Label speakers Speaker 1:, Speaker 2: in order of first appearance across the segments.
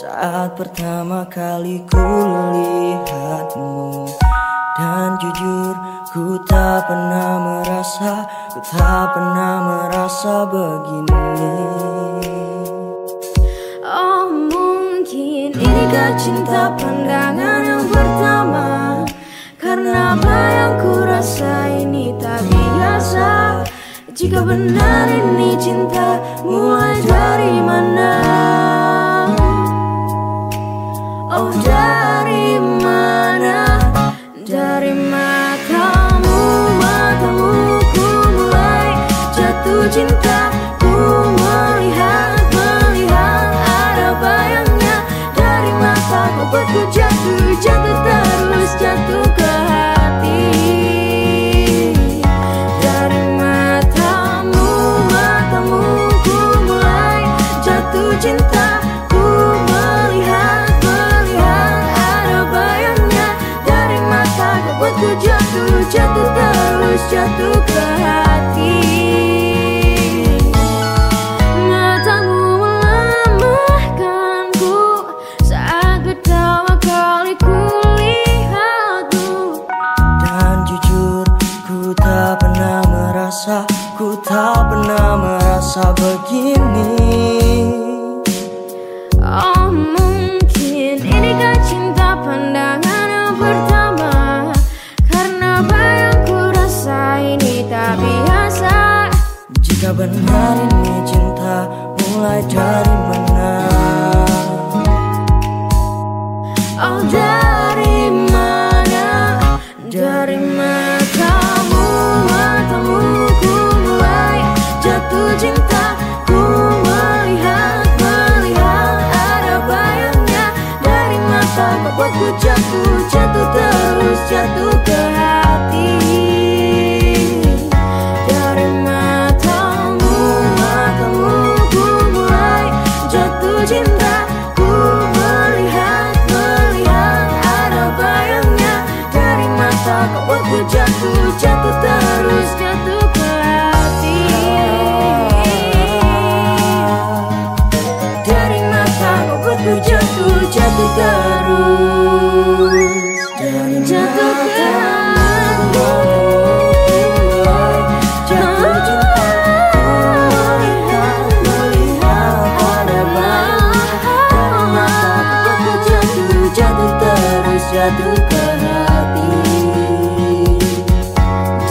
Speaker 1: Saat pertama kali ku lihatmu Dan jujur ku tak pernah merasa Ku tak pernah merasa begini.
Speaker 2: Oh mungkin inikah cinta pandangan yang pertama? Karena apa yang ku rasa ini tak biasa? Jika benar ini cinta mulai dari mana cinta Ku melihat Melihat ada bayangnya. Dari mata kau buatku jatuh Jatuh terus jatuh ke hati. Dari matamu Matamu ku mulai jatuh cinta. Ku melihat Melihat ada bayangnya. Dari mata kau buatku jatuh Jatuh terus jatuh ke hati
Speaker 1: merasa begini.
Speaker 2: Oh mungkin inikah cinta pandangan yang pertama? Karena apa yang ku rasa ini tak biasa.
Speaker 1: Jika benar ini cinta mulai dari mana
Speaker 2: jatuh cinta Ku jatuh ke hati.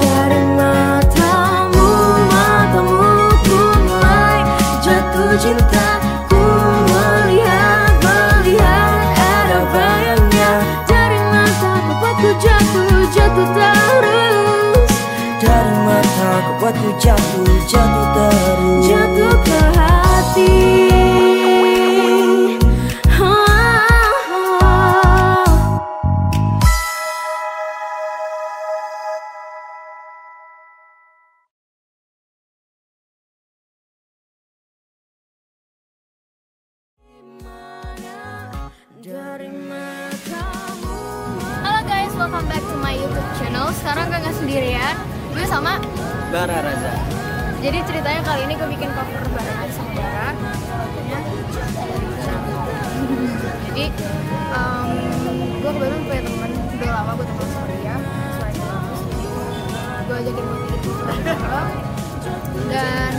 Speaker 2: dari matamu, matamu ku mulai jatuh cinta Ku melihat, melihat ada bayangnya Dari mata ku buatku jatuh, jatuh terus
Speaker 1: Dari mata kau buatku jatuh, jatuh terus
Speaker 2: Jatuh ke hati
Speaker 3: welcome back to my YouTube channel. Sekarang gue nggak sendirian, gue sama.
Speaker 1: Bara Raza
Speaker 3: Jadi ceritanya kali ini gue bikin cover barengan sama Bara. Jadi um, gue kebetulan punya temen udah lama gue temen sama dia. Gue ajakin buat bikin cover. Dan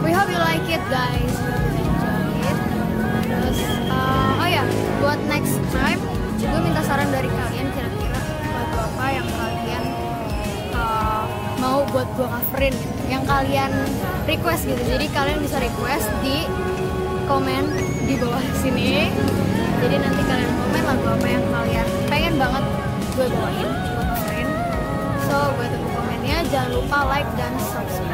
Speaker 3: we hope you like it guys. Buat gue coverin, gitu. yang kalian request gitu. Jadi kalian bisa request di komen di bawah sini. Jadi nanti kalian komen lagu apa yang kalian pengen banget gue bawain, gue coverin. So gue tunggu komennya. Jangan lupa like dan subscribe.